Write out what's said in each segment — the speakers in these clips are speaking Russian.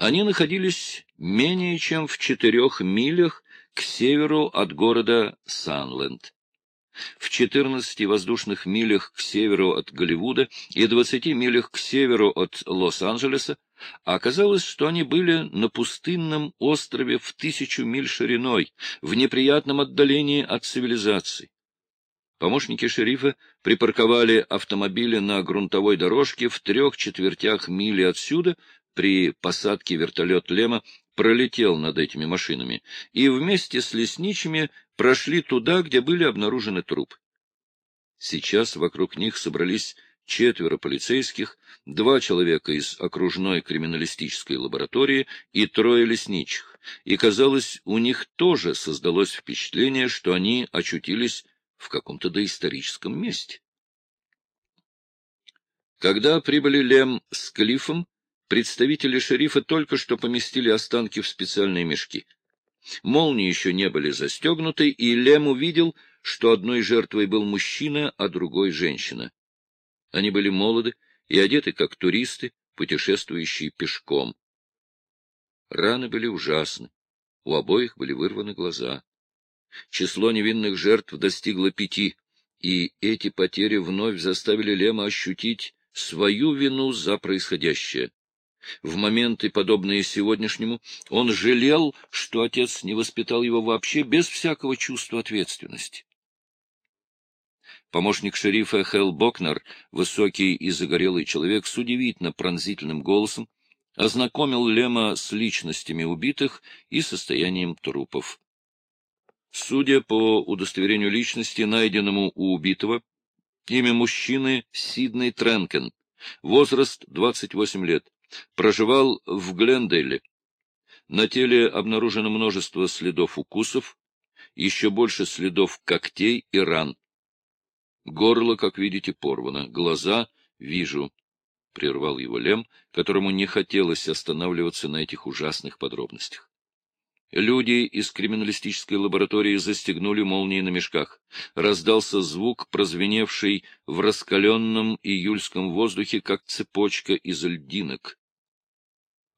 Они находились менее чем в четырех милях к северу от города Санленд. В 14 воздушных милях к северу от Голливуда и 20 милях к северу от Лос-Анджелеса оказалось, что они были на пустынном острове в тысячу миль шириной, в неприятном отдалении от цивилизации. Помощники шерифа припарковали автомобили на грунтовой дорожке в трех четвертях мили отсюда, при посадке вертолет Лема пролетел над этими машинами, и вместе с лесничими прошли туда, где были обнаружены трупы. Сейчас вокруг них собрались четверо полицейских, два человека из окружной криминалистической лаборатории и трое лесничих, и, казалось, у них тоже создалось впечатление, что они очутились в каком-то доисторическом месте. Когда прибыли Лем с Клиффом, представители шерифа только что поместили останки в специальные мешки. Молнии еще не были застегнуты, и Лем увидел, что одной жертвой был мужчина, а другой — женщина. Они были молоды и одеты как туристы, путешествующие пешком. Раны были ужасны, у обоих были вырваны глаза. Число невинных жертв достигло пяти, и эти потери вновь заставили Лема ощутить свою вину за происходящее. В моменты, подобные сегодняшнему, он жалел, что отец не воспитал его вообще без всякого чувства ответственности. Помощник шерифа Хелл Бокнер, высокий и загорелый человек с удивительно пронзительным голосом, ознакомил Лема с личностями убитых и состоянием трупов. Судя по удостоверению личности, найденному у убитого, имя мужчины Сидней Тренкен, возраст 28 лет, проживал в Глендейле. На теле обнаружено множество следов укусов, еще больше следов когтей и ран. Горло, как видите, порвано, глаза вижу, — прервал его Лем, которому не хотелось останавливаться на этих ужасных подробностях. Люди из криминалистической лаборатории застегнули молнии на мешках. Раздался звук, прозвеневший в раскаленном июльском воздухе, как цепочка из льдинок.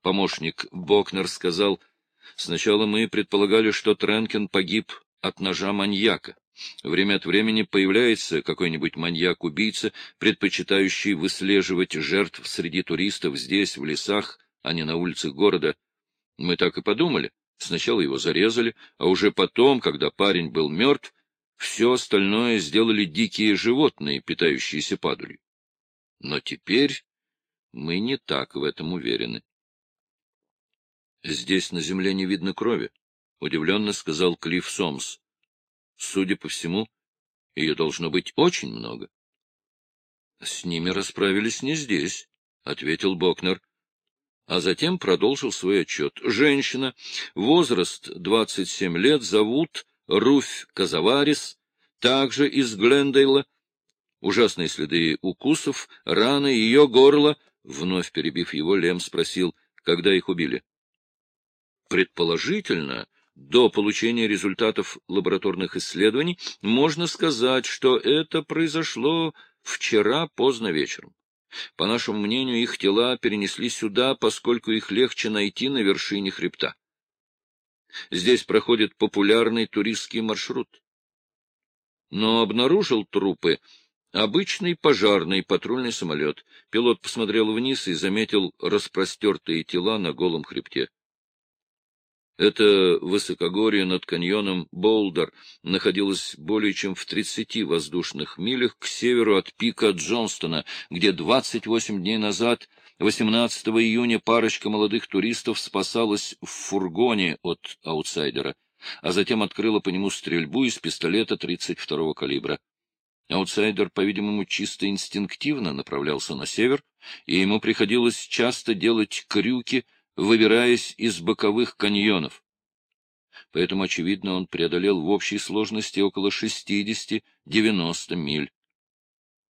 Помощник Бокнер сказал, «Сначала мы предполагали, что Тренкен погиб от ножа маньяка. Время от времени появляется какой-нибудь маньяк-убийца, предпочитающий выслеживать жертв среди туристов здесь, в лесах, а не на улицах города. Мы так и подумали». Сначала его зарезали, а уже потом, когда парень был мертв, все остальное сделали дикие животные, питающиеся падалью. Но теперь мы не так в этом уверены. — Здесь на земле не видно крови, — удивленно сказал Клифф Сомс. — Судя по всему, ее должно быть очень много. — С ними расправились не здесь, — ответил Бокнер а затем продолжил свой отчет. Женщина, возраст 27 лет, зовут Руфь Казаварис, также из Глендейла. Ужасные следы укусов, раны, ее горло. Вновь перебив его, Лем спросил, когда их убили. Предположительно, до получения результатов лабораторных исследований можно сказать, что это произошло вчера поздно вечером. По нашему мнению, их тела перенесли сюда, поскольку их легче найти на вершине хребта. Здесь проходит популярный туристский маршрут. Но обнаружил трупы обычный пожарный патрульный самолет. Пилот посмотрел вниз и заметил распростертые тела на голом хребте. Это высокогорье над каньоном Болдер находилось более чем в 30 воздушных милях к северу от пика Джонстона, где 28 дней назад, 18 июня, парочка молодых туристов спасалась в фургоне от аутсайдера, а затем открыла по нему стрельбу из пистолета 32-го калибра. Аутсайдер, по-видимому, чисто инстинктивно направлялся на север, и ему приходилось часто делать крюки, выбираясь из боковых каньонов. Поэтому, очевидно, он преодолел в общей сложности около 60-90 миль.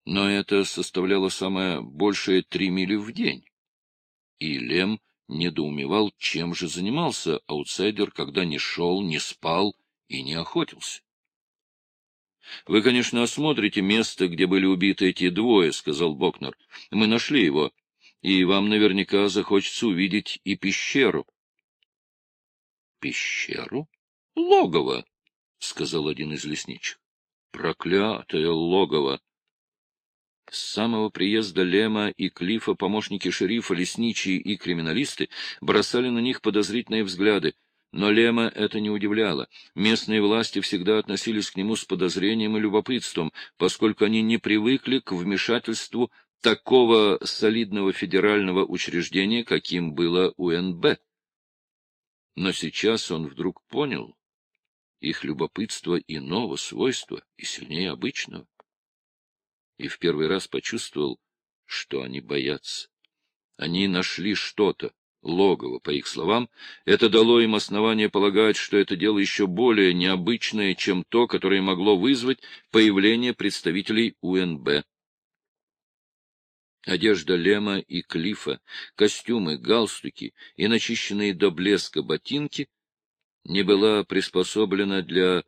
Но это составляло самое большее три мили в день. И Лем недоумевал, чем же занимался аутсайдер, когда не шел, не спал и не охотился. — Вы, конечно, осмотрите место, где были убиты эти двое, — сказал Бокнер. — Мы нашли его и вам наверняка захочется увидеть и пещеру. — Пещеру? — Логово, — сказал один из лесничек. — Проклятое логово! С самого приезда Лема и Клифа помощники шерифа, лесничие и криминалисты бросали на них подозрительные взгляды, но Лема это не удивляло. Местные власти всегда относились к нему с подозрением и любопытством, поскольку они не привыкли к вмешательству такого солидного федерального учреждения, каким было УНБ. Но сейчас он вдруг понял их любопытство иного свойства и сильнее обычного и в первый раз почувствовал, что они боятся. Они нашли что-то, логово, по их словам, это дало им основание полагать, что это дело еще более необычное, чем то, которое могло вызвать появление представителей УНБ. Одежда Лема и Клифа, костюмы, галстуки и начищенные до блеска ботинки не была приспособлена для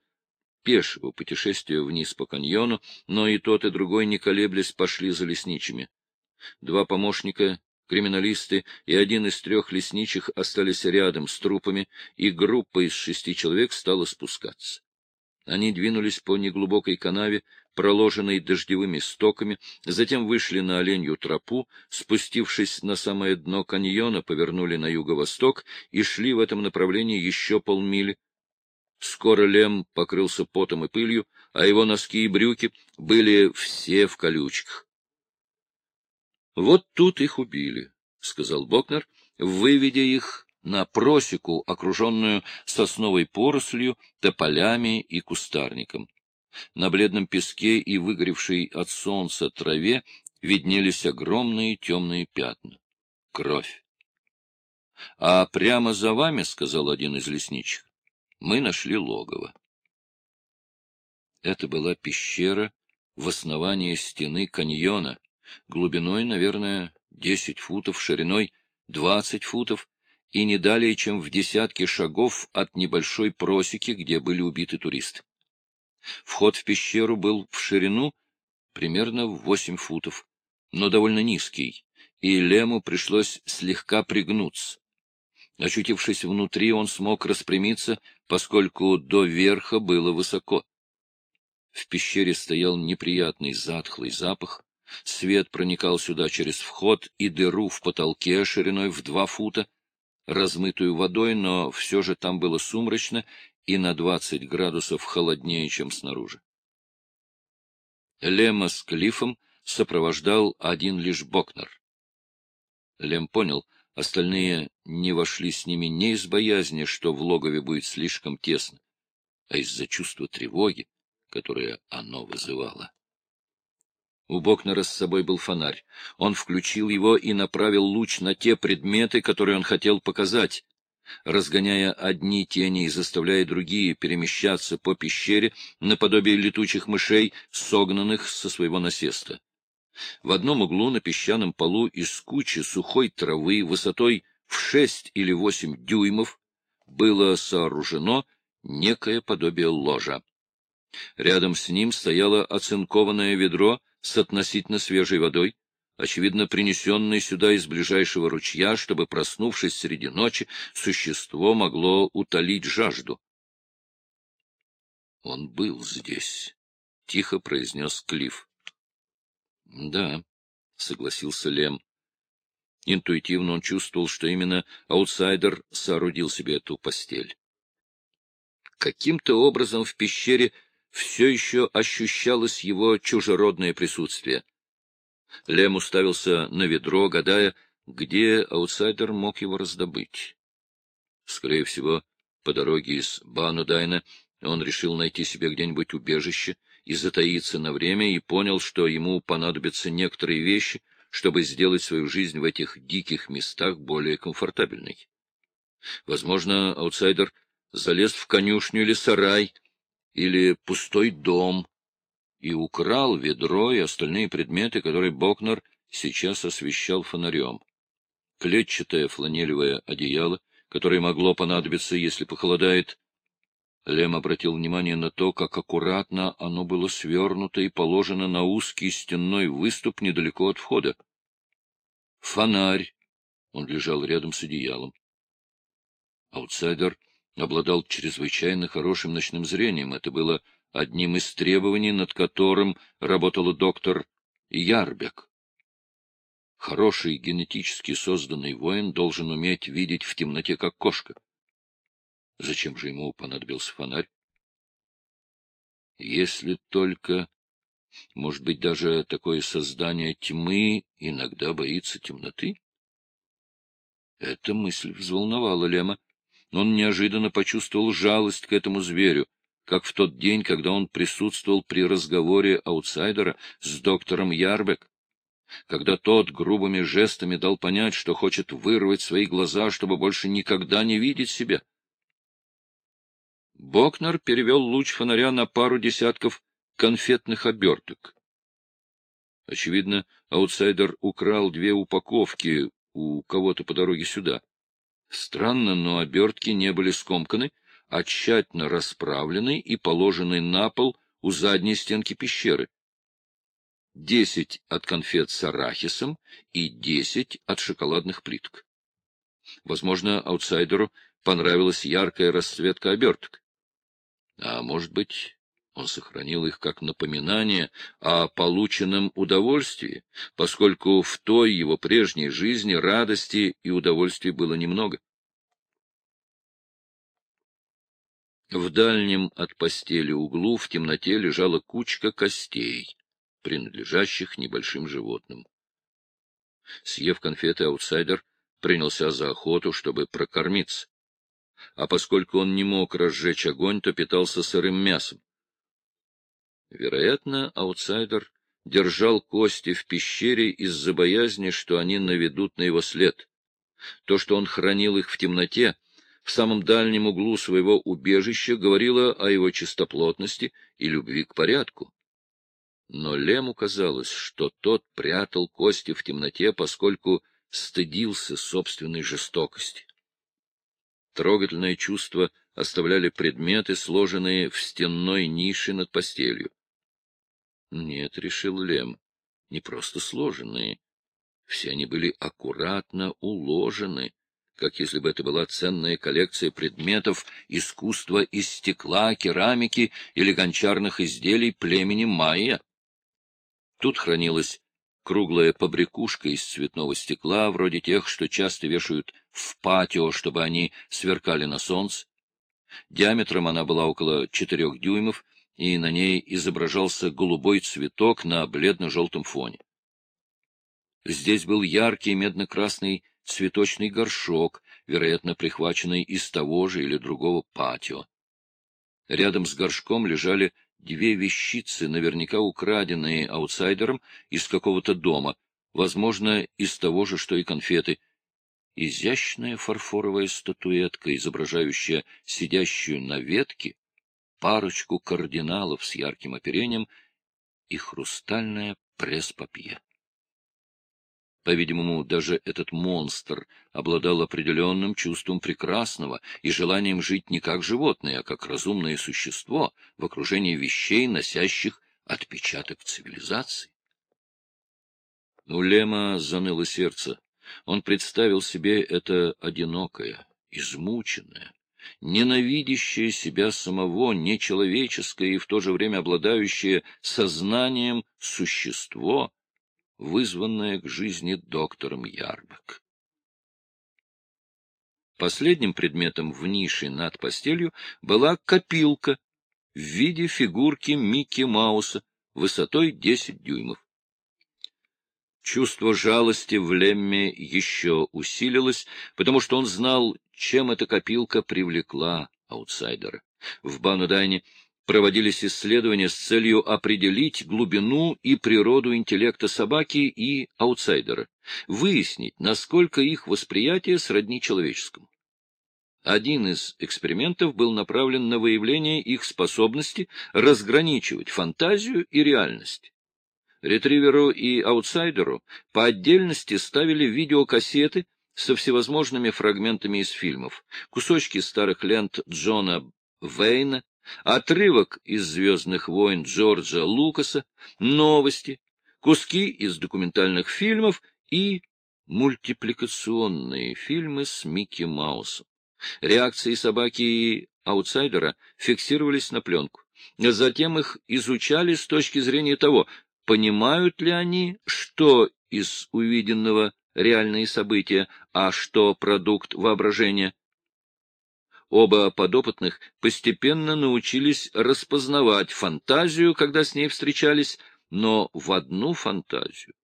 пешего путешествия вниз по каньону, но и тот, и другой, не колеблясь, пошли за лесничими. Два помощника, криминалисты и один из трех лесничих остались рядом с трупами, и группа из шести человек стала спускаться. Они двинулись по неглубокой канаве, проложенной дождевыми стоками, затем вышли на оленью тропу, спустившись на самое дно каньона, повернули на юго-восток и шли в этом направлении еще полмили, Скоро Лем покрылся потом и пылью, а его носки и брюки были все в колючках. — Вот тут их убили, — сказал Бокнер, выведя их на просеку, окруженную сосновой порослью, тополями и кустарником. На бледном песке и выгоревшей от солнца траве виднелись огромные темные пятна. Кровь. — А прямо за вами, — сказал один из лесничих, мы нашли логово. Это была пещера в основании стены каньона, глубиной, наверное, десять футов, шириной двадцать футов и не далее, чем в десятке шагов от небольшой просеки, где были убиты туристы. Вход в пещеру был в ширину примерно в восемь футов, но довольно низкий, и Лему пришлось слегка пригнуться. Очутившись внутри, он смог распрямиться, поскольку до верха было высоко. В пещере стоял неприятный затхлый запах, свет проникал сюда через вход и дыру в потолке шириной в два фута, размытую водой, но все же там было сумрачно и на двадцать градусов холоднее, чем снаружи. Лема с Клифом сопровождал один лишь Бокнер. Лем понял, Остальные не вошли с ними не из боязни, что в логове будет слишком тесно, а из-за чувства тревоги, которое оно вызывало. У Бокнера с собой был фонарь. Он включил его и направил луч на те предметы, которые он хотел показать, разгоняя одни тени и заставляя другие перемещаться по пещере наподобие летучих мышей, согнанных со своего насеста. В одном углу на песчаном полу из кучи сухой травы высотой в шесть или восемь дюймов было сооружено некое подобие ложа. Рядом с ним стояло оцинкованное ведро с относительно свежей водой, очевидно, принесенное сюда из ближайшего ручья, чтобы, проснувшись среди ночи, существо могло утолить жажду. — Он был здесь, — тихо произнес Клифф. — Да, — согласился Лем. Интуитивно он чувствовал, что именно аутсайдер соорудил себе эту постель. Каким-то образом в пещере все еще ощущалось его чужеродное присутствие. Лем уставился на ведро, гадая, где аутсайдер мог его раздобыть. Скорее всего, по дороге из Банудайна он решил найти себе где-нибудь убежище и затаиться на время, и понял, что ему понадобятся некоторые вещи, чтобы сделать свою жизнь в этих диких местах более комфортабельной. Возможно, аутсайдер залез в конюшню или сарай, или пустой дом, и украл ведро и остальные предметы, которые Бокнер сейчас освещал фонарем. Клетчатое фланелевое одеяло, которое могло понадобиться, если похолодает, Лем обратил внимание на то, как аккуратно оно было свернуто и положено на узкий стенной выступ недалеко от входа. Фонарь. Он лежал рядом с одеялом. Аутсайдер обладал чрезвычайно хорошим ночным зрением. Это было одним из требований, над которым работала доктор Ярбек. Хороший генетически созданный воин должен уметь видеть в темноте, как кошка. Зачем же ему понадобился фонарь? Если только... Может быть, даже такое создание тьмы иногда боится темноты? Эта мысль взволновала Лема. Он неожиданно почувствовал жалость к этому зверю, как в тот день, когда он присутствовал при разговоре аутсайдера с доктором Ярбек, когда тот грубыми жестами дал понять, что хочет вырвать свои глаза, чтобы больше никогда не видеть себя. Бокнер перевел луч фонаря на пару десятков конфетных оберток. Очевидно, аутсайдер украл две упаковки у кого-то по дороге сюда. Странно, но обертки не были скомканы, а тщательно расправлены и положены на пол у задней стенки пещеры. Десять от конфет с арахисом и десять от шоколадных плиток. Возможно, аутсайдеру понравилась яркая расцветка оберток. А может быть, он сохранил их как напоминание о полученном удовольствии, поскольку в той его прежней жизни радости и удовольствия было немного. В дальнем от постели углу в темноте лежала кучка костей, принадлежащих небольшим животным. Съев конфеты, аутсайдер принялся за охоту, чтобы прокормиться. А поскольку он не мог разжечь огонь, то питался сырым мясом. Вероятно, аутсайдер держал кости в пещере из-за боязни, что они наведут на его след. То, что он хранил их в темноте, в самом дальнем углу своего убежища говорила о его чистоплотности и любви к порядку. Но Лему казалось, что тот прятал кости в темноте, поскольку стыдился собственной жестокости. Трогательное чувство оставляли предметы, сложенные в стенной нише над постелью. Нет, — решил Лем, — не просто сложенные. Все они были аккуратно уложены, как если бы это была ценная коллекция предметов искусства из стекла, керамики или гончарных изделий племени майя. Тут хранилась круглая побрякушка из цветного стекла, вроде тех, что часто вешают в патио, чтобы они сверкали на солнце. Диаметром она была около четырех дюймов, и на ней изображался голубой цветок на бледно-желтом фоне. Здесь был яркий медно-красный цветочный горшок, вероятно, прихваченный из того же или другого патио. Рядом с горшком лежали две вещицы, наверняка украденные аутсайдером из какого-то дома, возможно, из того же, что и конфеты. Изящная фарфоровая статуэтка, изображающая сидящую на ветке, парочку кардиналов с ярким оперением и хрустальное пресс-папье. По-видимому, даже этот монстр обладал определенным чувством прекрасного и желанием жить не как животное, а как разумное существо в окружении вещей, носящих отпечаток цивилизации. У Лема заныло сердце. Он представил себе это одинокое, измученное, ненавидящее себя самого, нечеловеческое и в то же время обладающее сознанием существо, вызванное к жизни доктором Ярбек. Последним предметом в нише над постелью была копилка в виде фигурки Микки Мауса высотой 10 дюймов. Чувство жалости в Лемме еще усилилось, потому что он знал, чем эта копилка привлекла аутсайдера. В Банудайне проводились исследования с целью определить глубину и природу интеллекта собаки и аутсайдера, выяснить, насколько их восприятие сродни человеческому. Один из экспериментов был направлен на выявление их способности разграничивать фантазию и реальность. Ретриверу и аутсайдеру по отдельности ставили видеокассеты со всевозможными фрагментами из фильмов, кусочки старых лент Джона Вейна, отрывок из «Звездных войн» Джорджа Лукаса, новости, куски из документальных фильмов и мультипликационные фильмы с Микки Маусом. Реакции собаки и аутсайдера фиксировались на пленку. Затем их изучали с точки зрения того, понимают ли они, что из увиденного реальные события, а что продукт воображения. Оба подопытных постепенно научились распознавать фантазию, когда с ней встречались, но в одну фантазию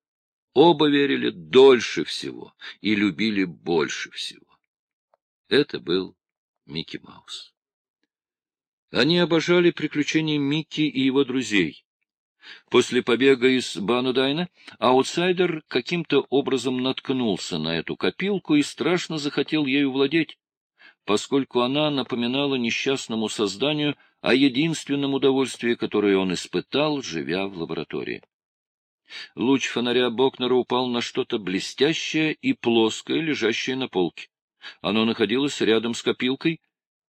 оба верили дольше всего и любили больше всего. Это был Микки Маус. Они обожали приключения Микки и его друзей. После побега из Банудайна аутсайдер каким-то образом наткнулся на эту копилку и страшно захотел ею владеть, поскольку она напоминала несчастному созданию о единственном удовольствии, которое он испытал, живя в лаборатории. Луч фонаря Бокнера упал на что-то блестящее и плоское, лежащее на полке. Оно находилось рядом с копилкой,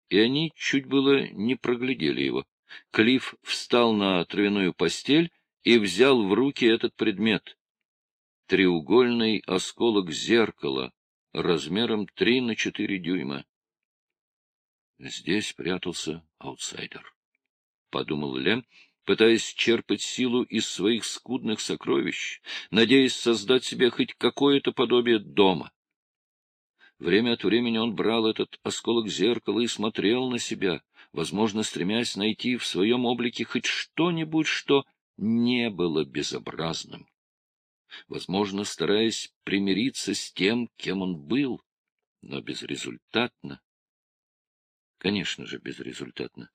и они чуть было не проглядели его. Клифф встал на травяную постель и взял в руки этот предмет. Треугольный осколок зеркала размером три на четыре дюйма. Здесь прятался аутсайдер, — подумал Лем, пытаясь черпать силу из своих скудных сокровищ, надеясь создать себе хоть какое-то подобие дома. Время от времени он брал этот осколок зеркала и смотрел на себя, возможно, стремясь найти в своем облике хоть что-нибудь, что не было безобразным. Возможно, стараясь примириться с тем, кем он был, но безрезультатно. Конечно же, безрезультатно.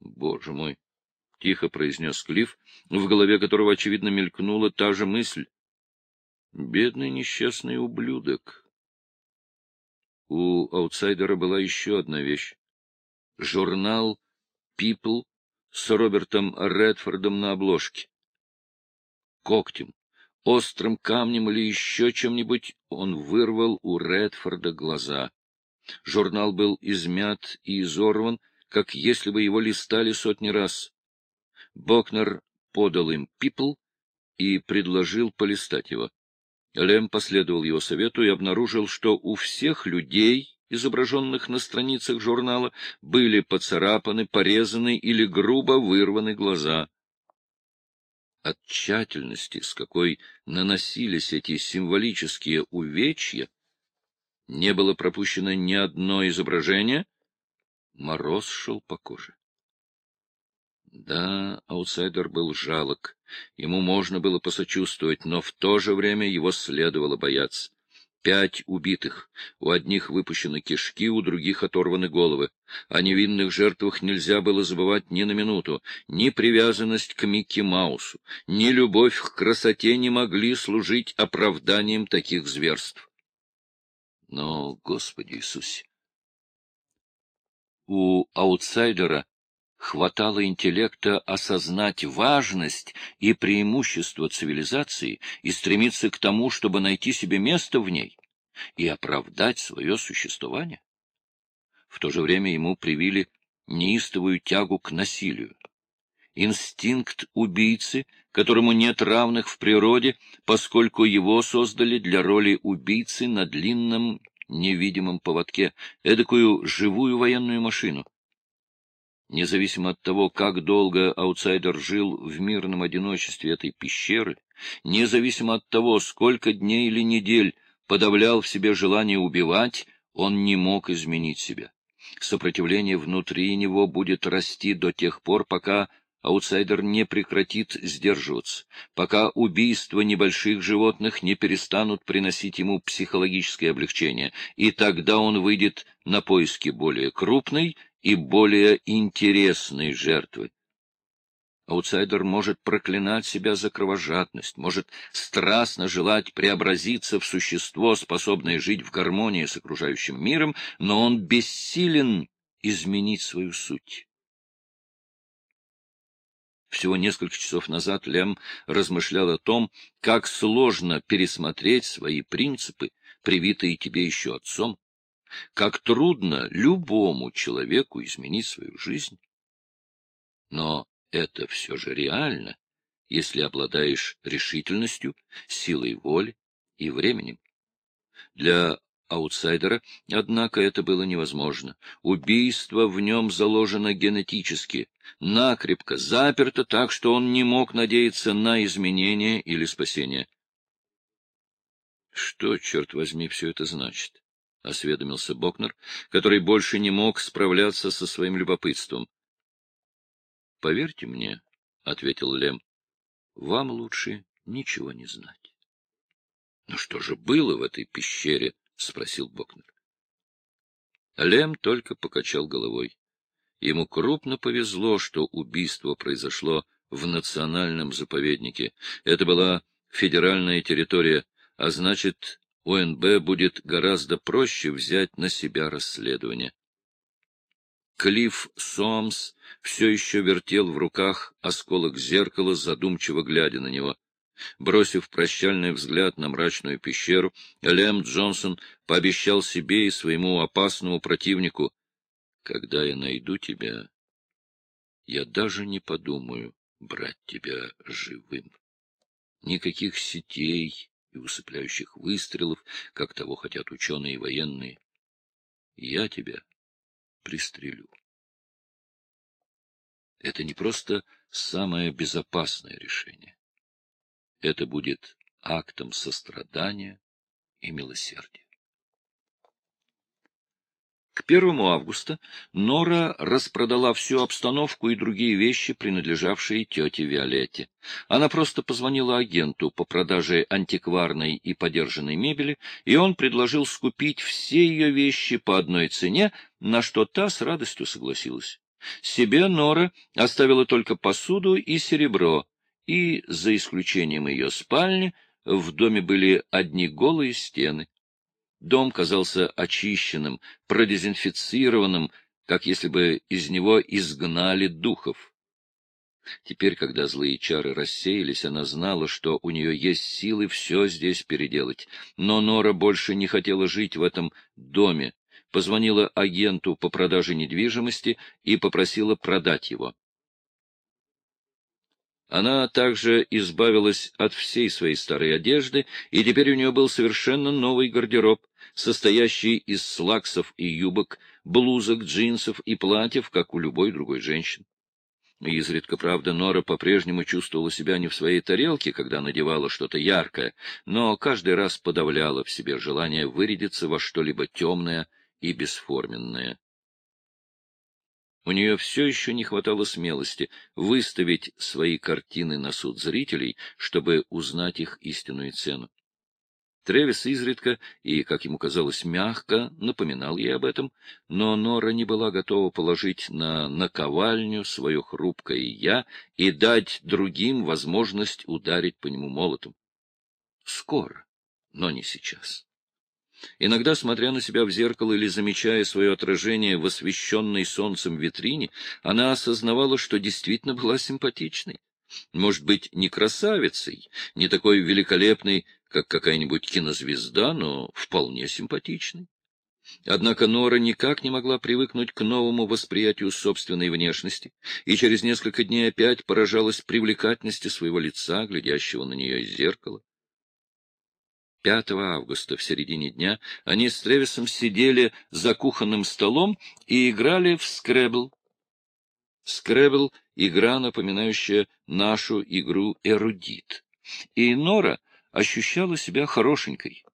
Боже мой! — тихо произнес Клифф, в голове которого, очевидно, мелькнула та же мысль. Бедный несчастный ублюдок. У аутсайдера была еще одна вещь. Журнал People с Робертом Редфордом на обложке. Когтем, острым камнем или еще чем-нибудь он вырвал у Редфорда глаза. Журнал был измят и изорван, как если бы его листали сотни раз. Бокнер подал им People и предложил полистать его. Лем последовал его совету и обнаружил, что у всех людей, изображенных на страницах журнала, были поцарапаны, порезаны или грубо вырваны глаза. От тщательности, с какой наносились эти символические увечья, не было пропущено ни одно изображение, мороз шел по коже. Да, аутсайдер был жалок. Ему можно было посочувствовать, но в то же время его следовало бояться. Пять убитых. У одних выпущены кишки, у других оторваны головы. О невинных жертвах нельзя было забывать ни на минуту. Ни привязанность к Микки Маусу, ни любовь к красоте не могли служить оправданием таких зверств. Но, Господи Иисусе! У аутсайдера хватало интеллекта осознать важность и преимущество цивилизации и стремиться к тому, чтобы найти себе место в ней и оправдать свое существование. В то же время ему привили неистовую тягу к насилию. Инстинкт убийцы, которому нет равных в природе, поскольку его создали для роли убийцы на длинном невидимом поводке, эдакую живую военную машину. Независимо от того, как долго аутсайдер жил в мирном одиночестве этой пещеры, независимо от того, сколько дней или недель подавлял в себе желание убивать, он не мог изменить себя. Сопротивление внутри него будет расти до тех пор, пока аутсайдер не прекратит сдерживаться, пока убийства небольших животных не перестанут приносить ему психологическое облегчение, и тогда он выйдет на поиски более крупной и более интересной жертвы. Аутсайдер может проклинать себя за кровожадность, может страстно желать преобразиться в существо, способное жить в гармонии с окружающим миром, но он бессилен изменить свою суть. Всего несколько часов назад Лем размышлял о том, как сложно пересмотреть свои принципы, привитые тебе еще отцом, как трудно любому человеку изменить свою жизнь. Но это все же реально, если обладаешь решительностью, силой воли и временем. Для аутсайдера, однако, это было невозможно. Убийство в нем заложено генетически, накрепко, заперто так, что он не мог надеяться на изменение или спасение. Что, черт возьми, все это значит? — осведомился Бокнер, который больше не мог справляться со своим любопытством. — Поверьте мне, — ответил Лем, — вам лучше ничего не знать. — Ну что же было в этой пещере? — спросил Бокнер. Лем только покачал головой. Ему крупно повезло, что убийство произошло в национальном заповеднике. Это была федеральная территория, а значит, ОНБ будет гораздо проще взять на себя расследование. Клифф Сомс все еще вертел в руках осколок зеркала, задумчиво глядя на него. Бросив прощальный взгляд на мрачную пещеру, Лем Джонсон пообещал себе и своему опасному противнику, «Когда я найду тебя, я даже не подумаю брать тебя живым. Никаких сетей, и усыпляющих выстрелов, как того хотят ученые и военные. Я тебя пристрелю. Это не просто самое безопасное решение. Это будет актом сострадания и милосердия. К первому августа Нора распродала всю обстановку и другие вещи, принадлежавшие тете Виолетте. Она просто позвонила агенту по продаже антикварной и подержанной мебели, и он предложил скупить все ее вещи по одной цене, на что та с радостью согласилась. Себе Нора оставила только посуду и серебро, и, за исключением ее спальни, в доме были одни голые стены. Дом казался очищенным, продезинфицированным, как если бы из него изгнали духов. Теперь, когда злые чары рассеялись, она знала, что у нее есть силы все здесь переделать. Но Нора больше не хотела жить в этом доме, позвонила агенту по продаже недвижимости и попросила продать его. Она также избавилась от всей своей старой одежды, и теперь у нее был совершенно новый гардероб, состоящий из слаксов и юбок, блузок, джинсов и платьев, как у любой другой женщины. Изредка, правда, Нора по-прежнему чувствовала себя не в своей тарелке, когда надевала что-то яркое, но каждый раз подавляла в себе желание вырядиться во что-либо темное и бесформенное. У нее все еще не хватало смелости выставить свои картины на суд зрителей, чтобы узнать их истинную цену. Тревис изредка и, как ему казалось, мягко напоминал ей об этом, но Нора не была готова положить на наковальню свое хрупкое «я» и дать другим возможность ударить по нему молотом. Скоро, но не сейчас. Иногда, смотря на себя в зеркало или замечая свое отражение в освещенной солнцем витрине, она осознавала, что действительно была симпатичной. Может быть, не красавицей, не такой великолепной, как какая-нибудь кинозвезда, но вполне симпатичной. Однако Нора никак не могла привыкнуть к новому восприятию собственной внешности, и через несколько дней опять поражалась привлекательности своего лица, глядящего на нее из зеркала. 5 августа в середине дня они с Тревисом сидели за кухонным столом и играли в скребл. Скребл — игра, напоминающая нашу игру «Эрудит». И Нора ощущала себя хорошенькой.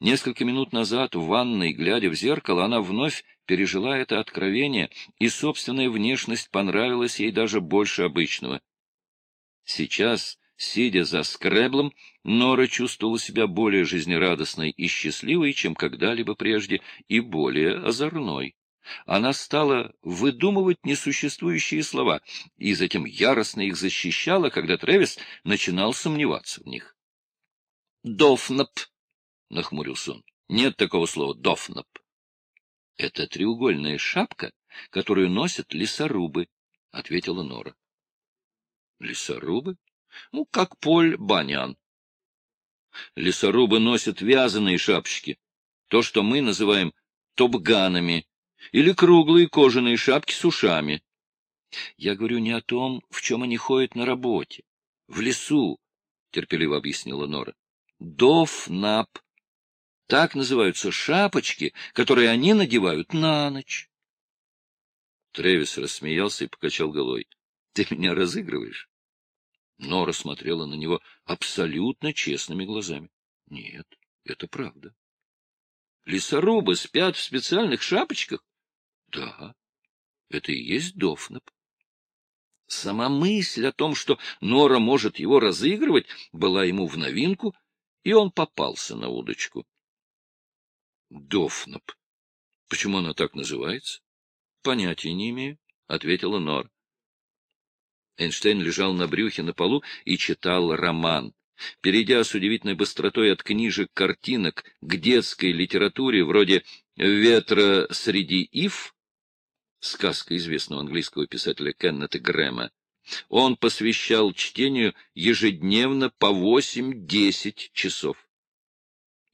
Несколько минут назад в ванной, глядя в зеркало, она вновь пережила это откровение, и собственная внешность понравилась ей даже больше обычного. Сейчас Сидя за скреблом, Нора чувствовала себя более жизнерадостной и счастливой, чем когда-либо прежде, и более озорной. Она стала выдумывать несуществующие слова, и затем яростно их защищала, когда Тревис начинал сомневаться в них. «Дофнап», — нахмурился он, — «нет такого слова «дофнап». «Это треугольная шапка, которую носят лесорубы», — ответила Нора. «Лесорубы?» Ну, как Поль Банян. Лесорубы носят вязаные шапочки, то, что мы называем топганами, или круглые кожаные шапки с ушами. Я говорю не о том, в чем они ходят на работе. В лесу, — терпеливо объяснила Нора. дофнап. Так называются шапочки, которые они надевают на ночь. Тревис рассмеялся и покачал головой. — Ты меня разыгрываешь? Нора смотрела на него абсолютно честными глазами. — Нет, это правда. — Лесорубы спят в специальных шапочках? — Да, это и есть Дофнап. Сама мысль о том, что Нора может его разыгрывать, была ему в новинку, и он попался на удочку. Дофнап. Почему она так называется? Понятия не имею, — ответила Нора. Эйнштейн лежал на брюхе на полу и читал роман. Перейдя с удивительной быстротой от книжек картинок к детской литературе вроде «Ветра среди ив», сказка известного английского писателя Кеннета Грэма, он посвящал чтению ежедневно по восемь-десять часов.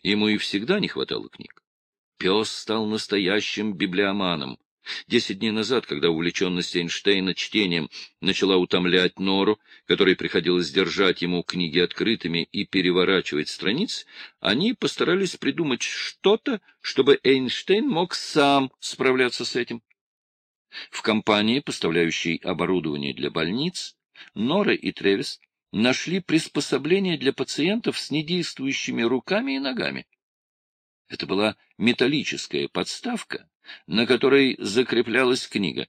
Ему и всегда не хватало книг. Пес стал настоящим библиоманом. Десять дней назад, когда увлеченность Эйнштейна чтением начала утомлять Нору, которой приходилось держать ему книги открытыми и переворачивать страниц, они постарались придумать что-то, чтобы Эйнштейн мог сам справляться с этим. В компании, поставляющей оборудование для больниц, Нора и Тревис нашли приспособление для пациентов с недействующими руками и ногами. Это была металлическая подставка, на которой закреплялась книга.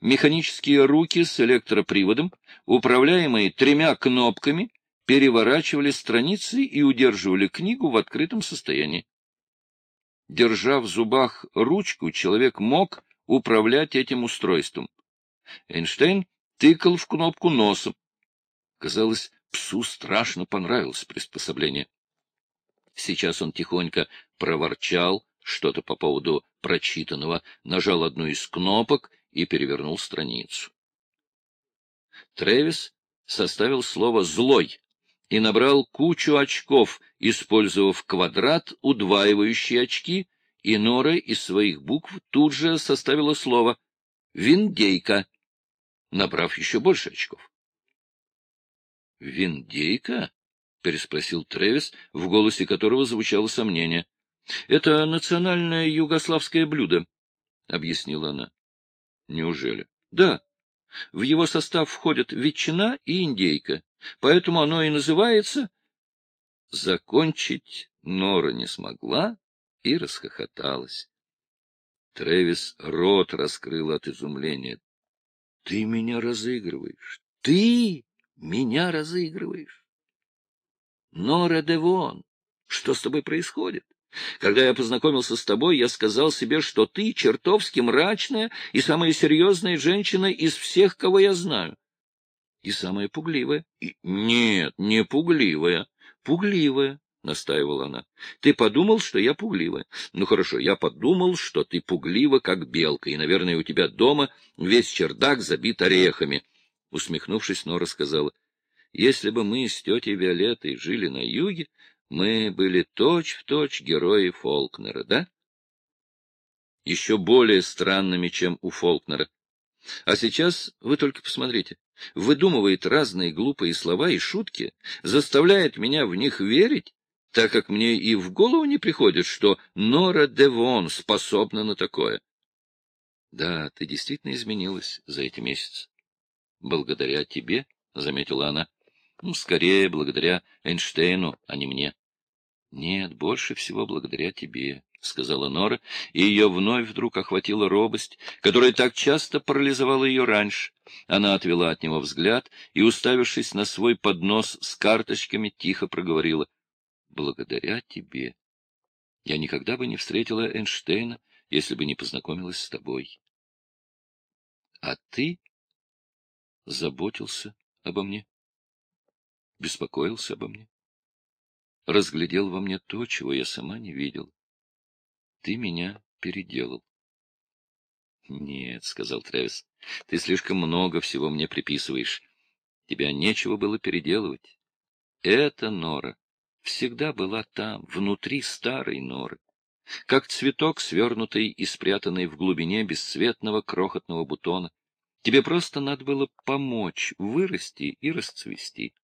Механические руки с электроприводом, управляемые тремя кнопками, переворачивали страницы и удерживали книгу в открытом состоянии. Держа в зубах ручку, человек мог управлять этим устройством. Эйнштейн тыкал в кнопку носом. Казалось, псу страшно понравилось приспособление. Сейчас он тихонько проворчал что-то по поводу прочитанного, нажал одну из кнопок и перевернул страницу. Тревис составил слово «злой» и набрал кучу очков, использовав квадрат, удваивающий очки, и Нора из своих букв тут же составила слово «виндейка», набрав еще больше очков. «Виндейка?» — переспросил Тревис, в голосе которого звучало сомнение. — Это национальное югославское блюдо, — объяснила она. — Неужели? — Да. В его состав входят ветчина и индейка, поэтому оно и называется... Закончить Нора не смогла, и расхохоталась. Тревис рот раскрыл от изумления. — Ты меня разыгрываешь! Ты меня разыгрываешь! Нора Девон, что с тобой происходит? Когда я познакомился с тобой, я сказал себе, что ты чертовски мрачная и самая серьезная женщина из всех, кого я знаю. И самая пугливая. И... Нет, не пугливая. Пугливая. — настаивала она. — Ты подумал, что я пугливая. Ну, хорошо, я подумал, что ты пуглива, как белка, и, наверное, у тебя дома весь чердак забит орехами. Усмехнувшись, Нора сказала, — Если бы мы с тетей Виолеттой жили на юге, мы были точь-в-точь точь герои Фолкнера, да? Еще более странными, чем у Фолкнера. А сейчас вы только посмотрите. Выдумывает разные глупые слова и шутки, заставляет меня в них верить, так как мне и в голову не приходит, что Нора Девон способна на такое. Да, ты действительно изменилась за эти месяцы. Благодаря тебе, — заметила она. Ну, скорее, благодаря Эйнштейну, а не мне. Нет, больше всего благодаря тебе, — сказала Нора, и ее вновь вдруг охватила робость, которая так часто парализовала ее раньше. Она отвела от него взгляд и, уставившись на свой поднос с карточками, тихо проговорила — благодаря тебе. Я никогда бы не встретила Эйнштейна, если бы не познакомилась с тобой. А ты заботился обо мне, беспокоился обо мне, разглядел во мне то, чего я сама не видел. Ты меня переделал. — Нет, — сказал Тревис, — ты слишком много всего мне приписываешь. Тебя нечего было переделывать. Это Нора всегда была там, внутри старой норы, как цветок, свернутый и спрятанный в глубине бесцветного крохотного бутона. Тебе просто надо было помочь вырасти и расцвести.